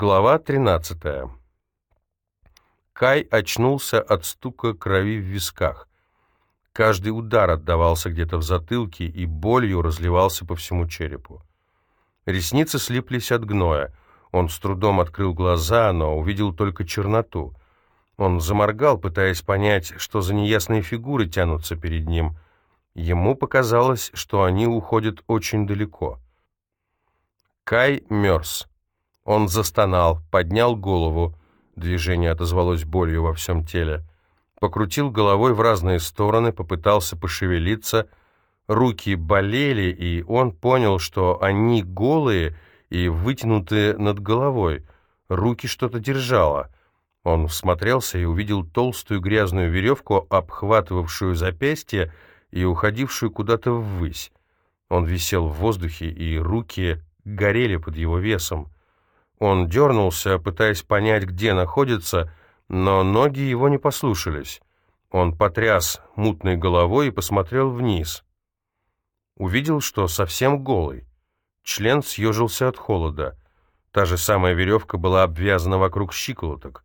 Глава 13. Кай очнулся от стука крови в висках. Каждый удар отдавался где-то в затылке и болью разливался по всему черепу. Ресницы слиплись от гноя. Он с трудом открыл глаза, но увидел только черноту. Он заморгал, пытаясь понять, что за неясные фигуры тянутся перед ним. Ему показалось, что они уходят очень далеко. Кай мерз. Он застонал, поднял голову. Движение отозвалось болью во всем теле. Покрутил головой в разные стороны, попытался пошевелиться. Руки болели, и он понял, что они голые и вытянуты над головой. Руки что-то держало. Он всмотрелся и увидел толстую грязную веревку, обхватывавшую запястье и уходившую куда-то ввысь. Он висел в воздухе, и руки горели под его весом. Он дернулся, пытаясь понять, где находится, но ноги его не послушались. Он потряс мутной головой и посмотрел вниз. Увидел, что совсем голый. Член съежился от холода. Та же самая веревка была обвязана вокруг щиколоток.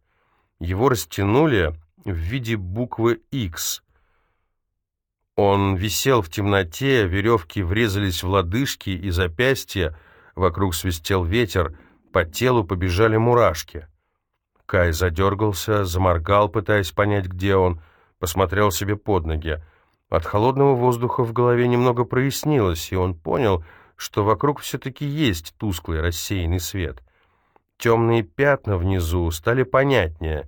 Его растянули в виде буквы X. Он висел в темноте, веревки врезались в лодыжки и запястья, вокруг свистел ветер, по телу побежали мурашки. Кай задергался, заморгал, пытаясь понять, где он, посмотрел себе под ноги. От холодного воздуха в голове немного прояснилось, и он понял, что вокруг все-таки есть тусклый рассеянный свет. Темные пятна внизу стали понятнее.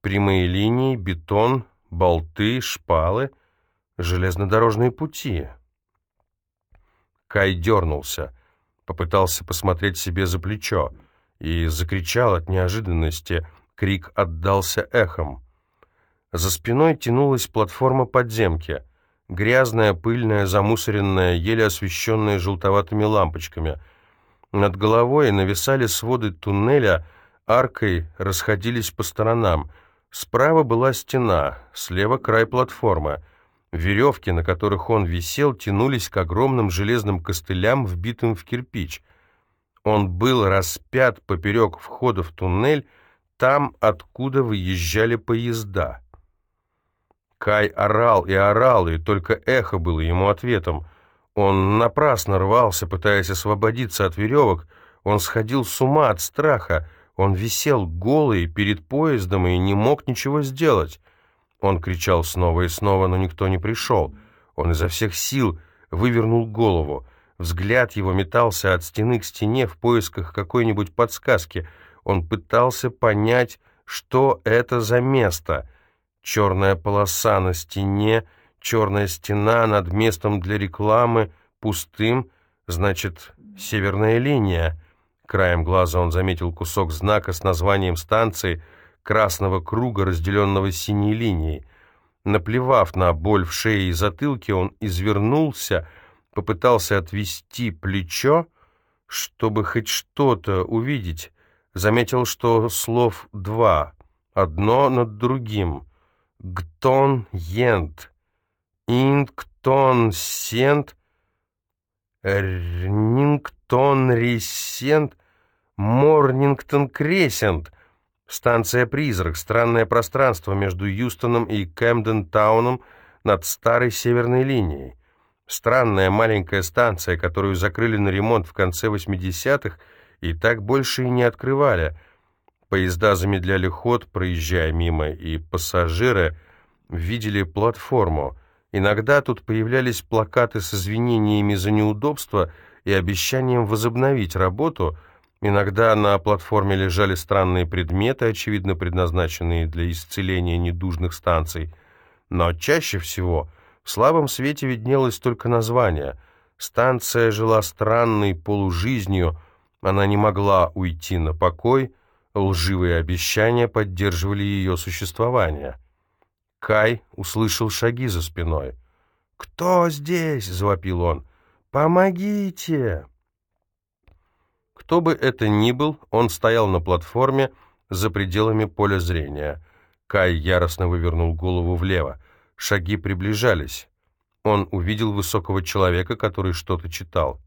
Прямые линии, бетон, болты, шпалы, железнодорожные пути. Кай дернулся, попытался посмотреть себе за плечо и закричал от неожиданности. Крик отдался эхом. За спиной тянулась платформа подземки. Грязная, пыльная, замусоренная, еле освещенная желтоватыми лампочками. Над головой нависали своды туннеля, аркой расходились по сторонам. Справа была стена, слева край платформы. Веревки, на которых он висел, тянулись к огромным железным костылям, вбитым в кирпич — он был распят поперек входа в туннель, там, откуда выезжали поезда. Кай орал и орал, и только эхо было ему ответом. Он напрасно рвался, пытаясь освободиться от веревок. Он сходил с ума от страха. Он висел голый перед поездом и не мог ничего сделать. Он кричал снова и снова, но никто не пришел. Он изо всех сил вывернул голову. Взгляд его метался от стены к стене в поисках какой-нибудь подсказки. Он пытался понять, что это за место. Черная полоса на стене, черная стена над местом для рекламы, пустым, значит, северная линия. Краем глаза он заметил кусок знака с названием станции, красного круга, разделенного синей линией. Наплевав на боль в шее и затылке, он извернулся, попытался отвести плечо, чтобы хоть что-то увидеть. Заметил, что слов два, одно над другим. «Гтон ент», «Инктон сент», «Рнингтон ресент», «Морнингтон кресент», станция «Призрак», странное пространство между Юстоном и Кэмден-тауном над старой северной линией. Странная маленькая станция, которую закрыли на ремонт в конце 80-х и так больше и не открывали. Поезда замедляли ход, проезжая мимо, и пассажиры видели платформу. Иногда тут появлялись плакаты с извинениями за неудобства и обещанием возобновить работу. Иногда на платформе лежали странные предметы, очевидно предназначенные для исцеления недужных станций. Но чаще всего в слабом свете виднелось только название. Станция жила странной полужизнью, она не могла уйти на покой, лживые обещания поддерживали ее существование. Кай услышал шаги за спиной. «Кто здесь?» — завопил он. «Помогите!» Кто бы это ни был, он стоял на платформе за пределами поля зрения. Кай яростно вывернул голову влево. Шаги приближались. Он увидел высокого человека, который что-то читал.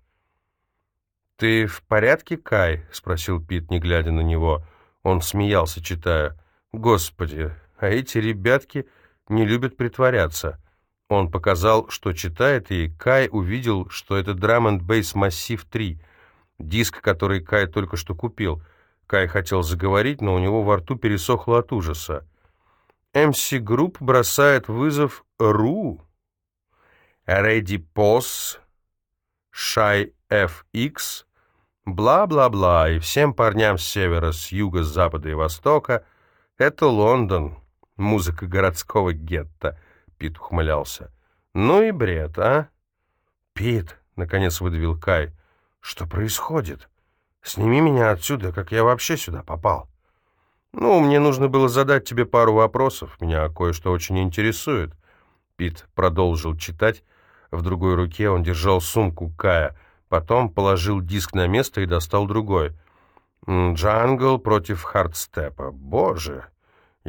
«Ты в порядке, Кай?» — спросил Пит, не глядя на него. Он смеялся, читая. «Господи, а эти ребятки не любят притворяться». Он показал, что читает, и Кай увидел, что это Drum and Bass Massive 3, диск, который Кай только что купил. Кай хотел заговорить, но у него во рту пересохло от ужаса. MC Group бросает вызов Ру. Ready Pos, Shy FX, бла-бла-бла, и всем парням с севера, с юга, с запада и востока. Это Лондон, музыка городского гетто. Пит ухмылялся. «Ну и бред, а?» «Пит», — наконец выдавил Кай, — «что происходит? Сними меня отсюда, как я вообще сюда попал». «Ну, мне нужно было задать тебе пару вопросов. Меня кое-что очень интересует». Пит продолжил читать. В другой руке он держал сумку Кая, потом положил диск на место и достал другой. «Джангл против хардстепа. Боже!»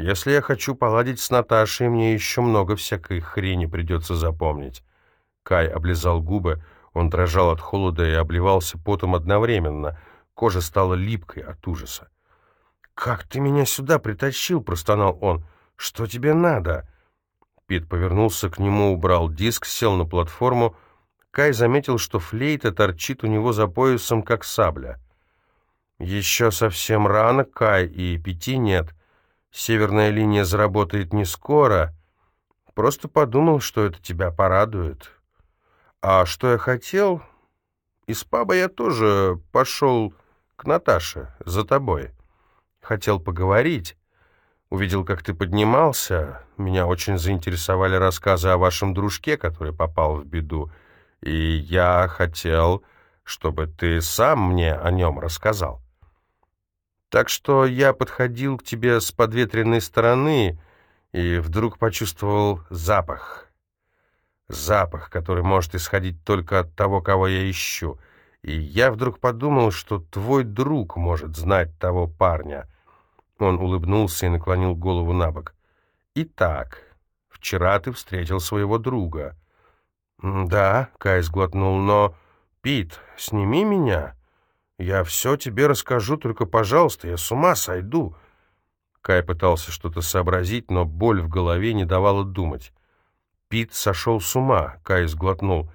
Если я хочу поладить с Наташей, мне еще много всякой хрени придется запомнить. Кай облизал губы, он дрожал от холода и обливался потом одновременно. Кожа стала липкой от ужаса. «Как ты меня сюда притащил?» — простонал он. «Что тебе надо?» Пит повернулся к нему, убрал диск, сел на платформу. Кай заметил, что флейта торчит у него за поясом, как сабля. «Еще совсем рано, Кай, и пяти нет. Северная линия заработает не скоро. Просто подумал, что это тебя порадует. А что я хотел? Из паба я тоже пошел к Наташе, за тобой. Хотел поговорить. Увидел, как ты поднимался. Меня очень заинтересовали рассказы о вашем дружке, который попал в беду. И я хотел, чтобы ты сам мне о нем рассказал. Так что я подходил к тебе с подветренной стороны и вдруг почувствовал запах. Запах, который может исходить только от того, кого я ищу. И я вдруг подумал, что твой друг может знать того парня. Он улыбнулся и наклонил голову на бок. «Итак, вчера ты встретил своего друга». «Да», — Кай сглотнул, — «но...» «Пит, сними меня». «Я все тебе расскажу, только, пожалуйста, я с ума сойду». Кай пытался что-то сообразить, но боль в голове не давала думать. Пит сошел с ума, Кай сглотнул.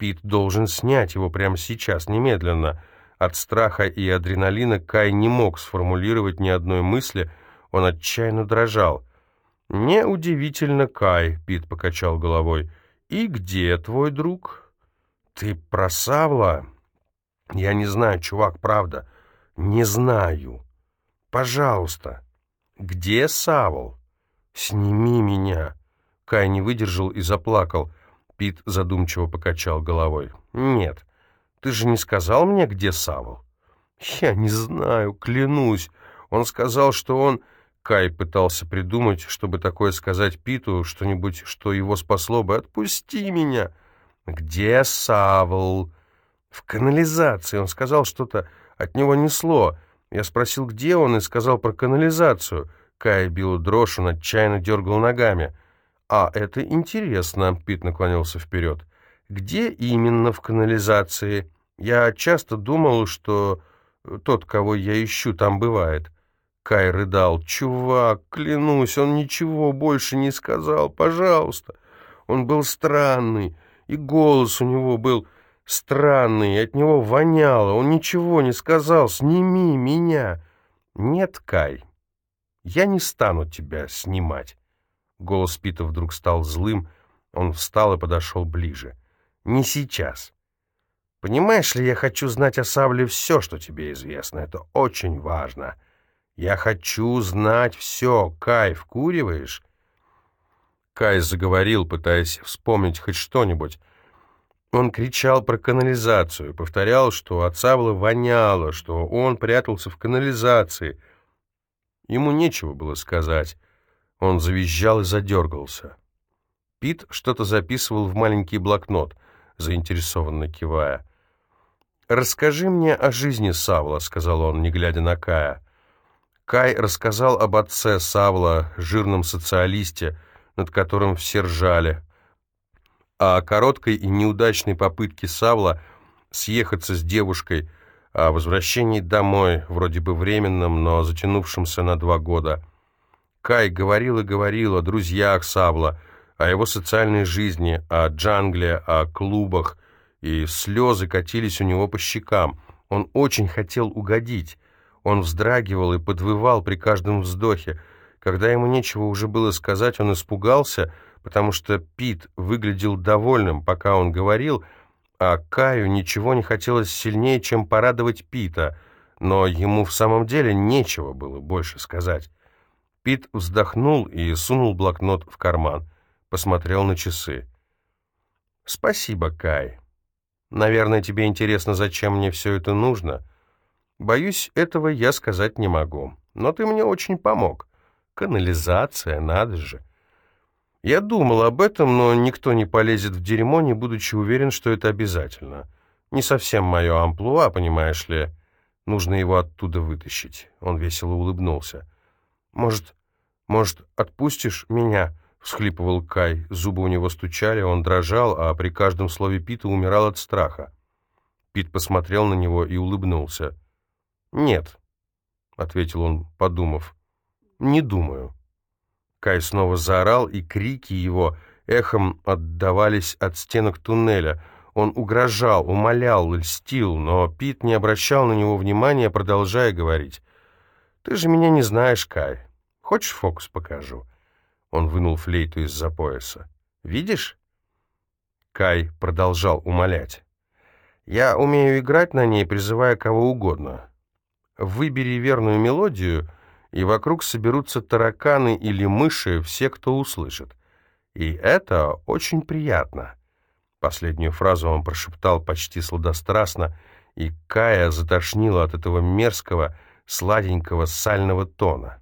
Пит должен снять его прямо сейчас, немедленно. От страха и адреналина Кай не мог сформулировать ни одной мысли, он отчаянно дрожал. «Неудивительно, Кай», — Пит покачал головой. «И где твой друг?» «Ты про Савла?» Я не знаю, чувак, правда. Не знаю. Пожалуйста. Где Савол? Сними меня. Кай не выдержал и заплакал. Пит задумчиво покачал головой. Нет. Ты же не сказал мне, где Савол? Я не знаю, клянусь. Он сказал, что он... Кай пытался придумать, чтобы такое сказать Питу, что-нибудь, что его спасло бы. «Отпусти меня!» «Где Савол?» «В канализации. Он сказал что-то, от него несло. Я спросил, где он, и сказал про канализацию». Кай бил дрожь, он отчаянно дергал ногами. «А, это интересно», — Пит наклонился вперед. «Где именно в канализации? Я часто думал, что тот, кого я ищу, там бывает». Кай рыдал. «Чувак, клянусь, он ничего больше не сказал. Пожалуйста». Он был странный, и голос у него был странный, от него воняло, он ничего не сказал, сними меня. Нет, Кай, я не стану тебя снимать. Голос Пита вдруг стал злым, он встал и подошел ближе. Не сейчас. Понимаешь ли, я хочу знать о Савле все, что тебе известно, это очень важно. Я хочу знать все. Кай, вкуриваешь? Кай заговорил, пытаясь вспомнить хоть что-нибудь. Он кричал про канализацию, повторял, что от Савла воняло, что он прятался в канализации. Ему нечего было сказать. Он завизжал и задергался. Пит что-то записывал в маленький блокнот, заинтересованно кивая. «Расскажи мне о жизни Савла», — сказал он, не глядя на Кая. Кай рассказал об отце Савла, жирном социалисте, над которым все ржали о короткой и неудачной попытке Савла съехаться с девушкой, о возвращении домой, вроде бы временном, но затянувшемся на два года. Кай говорил и говорил о друзьях Сабла, о его социальной жизни, о джангле, о клубах, и слезы катились у него по щекам. Он очень хотел угодить. Он вздрагивал и подвывал при каждом вздохе. Когда ему нечего уже было сказать, он испугался, потому что Пит выглядел довольным, пока он говорил, а Каю ничего не хотелось сильнее, чем порадовать Пита, но ему в самом деле нечего было больше сказать. Пит вздохнул и сунул блокнот в карман. Посмотрел на часы. «Спасибо, Кай. Наверное, тебе интересно, зачем мне все это нужно. Боюсь, этого я сказать не могу. Но ты мне очень помог. Канализация, надо же. Я думал об этом, но никто не полезет в дерьмо, не будучи уверен, что это обязательно. Не совсем мое амплуа, понимаешь ли. Нужно его оттуда вытащить. Он весело улыбнулся. Может, может, отпустишь меня? всхлипывал Кай. Зубы у него стучали, он дрожал, а при каждом слове Пита умирал от страха. Пит посмотрел на него и улыбнулся. «Нет», — ответил он, подумав, — «не думаю». Кай снова заорал, и крики его эхом отдавались от стенок туннеля. Он угрожал, умолял, льстил, но Пит не обращал на него внимания, продолжая говорить. «Ты же меня не знаешь, Кай. Хочешь, фокус покажу?» Он вынул флейту из-за пояса. «Видишь?» Кай продолжал умолять. «Я умею играть на ней, призывая кого угодно. Выбери верную мелодию, и вокруг соберутся тараканы или мыши, все, кто услышит. И это очень приятно». Последнюю фразу он прошептал почти сладострастно, и Кая затошнило от этого мерзкого, сладенького сального тона.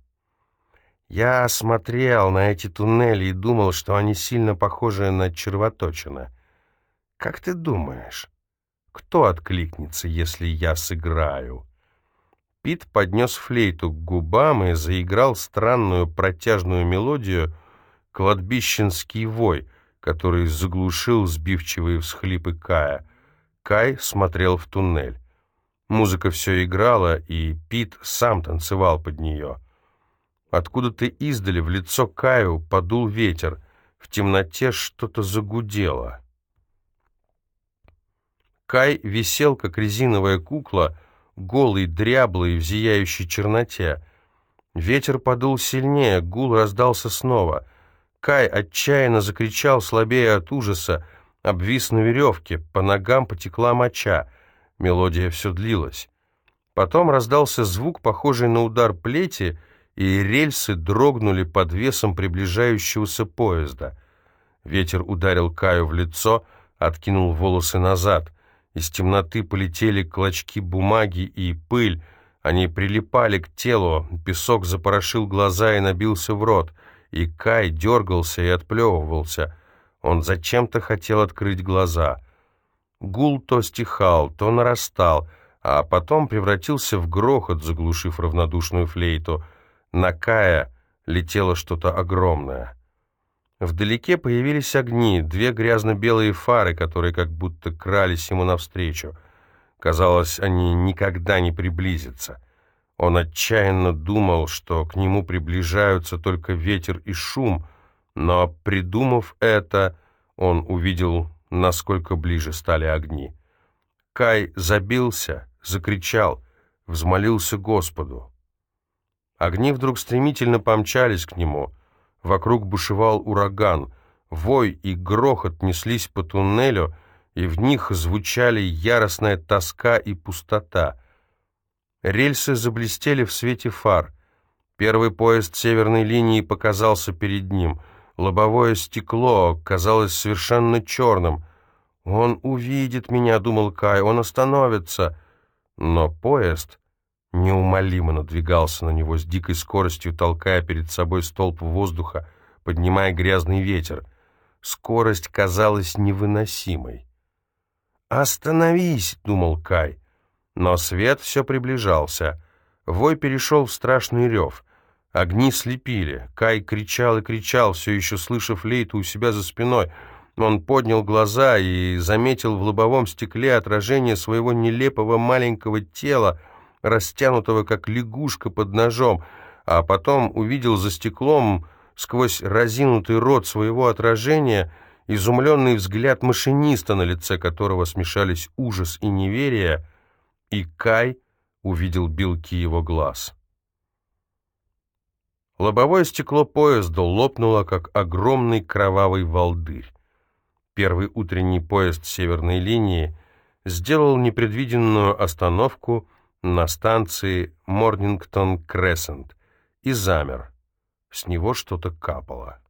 Я смотрел на эти туннели и думал, что они сильно похожи на червоточина. Как ты думаешь, кто откликнется, если я сыграю?» Пит поднес флейту к губам и заиграл странную протяжную мелодию «Кладбищенский вой», который заглушил сбивчивые всхлипы Кая. Кай смотрел в туннель. Музыка все играла, и Пит сам танцевал под нее — Откуда-то издали в лицо Каю подул ветер. В темноте что-то загудело. Кай висел, как резиновая кукла, голый, дряблый, в зияющей черноте. Ветер подул сильнее, гул раздался снова. Кай отчаянно закричал, слабее от ужаса, обвис на веревке, по ногам потекла моча. Мелодия все длилась. Потом раздался звук, похожий на удар плети, и рельсы дрогнули под весом приближающегося поезда. Ветер ударил Каю в лицо, откинул волосы назад. Из темноты полетели клочки бумаги и пыль. Они прилипали к телу, песок запорошил глаза и набился в рот. И Кай дергался и отплевывался. Он зачем-то хотел открыть глаза. Гул то стихал, то нарастал, а потом превратился в грохот, заглушив равнодушную флейту — на Кая летело что-то огромное. Вдалеке появились огни, две грязно-белые фары, которые как будто крались ему навстречу. Казалось, они никогда не приблизятся. Он отчаянно думал, что к нему приближаются только ветер и шум, но, придумав это, он увидел, насколько ближе стали огни. Кай забился, закричал, взмолился Господу. Огни вдруг стремительно помчались к нему. Вокруг бушевал ураган. Вой и грохот неслись по туннелю, и в них звучали яростная тоска и пустота. Рельсы заблестели в свете фар. Первый поезд северной линии показался перед ним. Лобовое стекло казалось совершенно черным. «Он увидит меня», — думал Кай, — «он остановится». Но поезд неумолимо надвигался на него с дикой скоростью, толкая перед собой столб воздуха, поднимая грязный ветер. Скорость казалась невыносимой. «Остановись!» — думал Кай. Но свет все приближался. Вой перешел в страшный рев. Огни слепили. Кай кричал и кричал, все еще слыша флейту у себя за спиной. Он поднял глаза и заметил в лобовом стекле отражение своего нелепого маленького тела, растянутого как лягушка под ножом, а потом увидел за стеклом сквозь разинутый рот своего отражения изумленный взгляд машиниста, на лице которого смешались ужас и неверие, и Кай увидел белки его глаз. Лобовое стекло поезда лопнуло, как огромный кровавый волдырь. Первый утренний поезд северной линии сделал непредвиденную остановку на станции Морнингтон-Крессент и замер. С него что-то капало.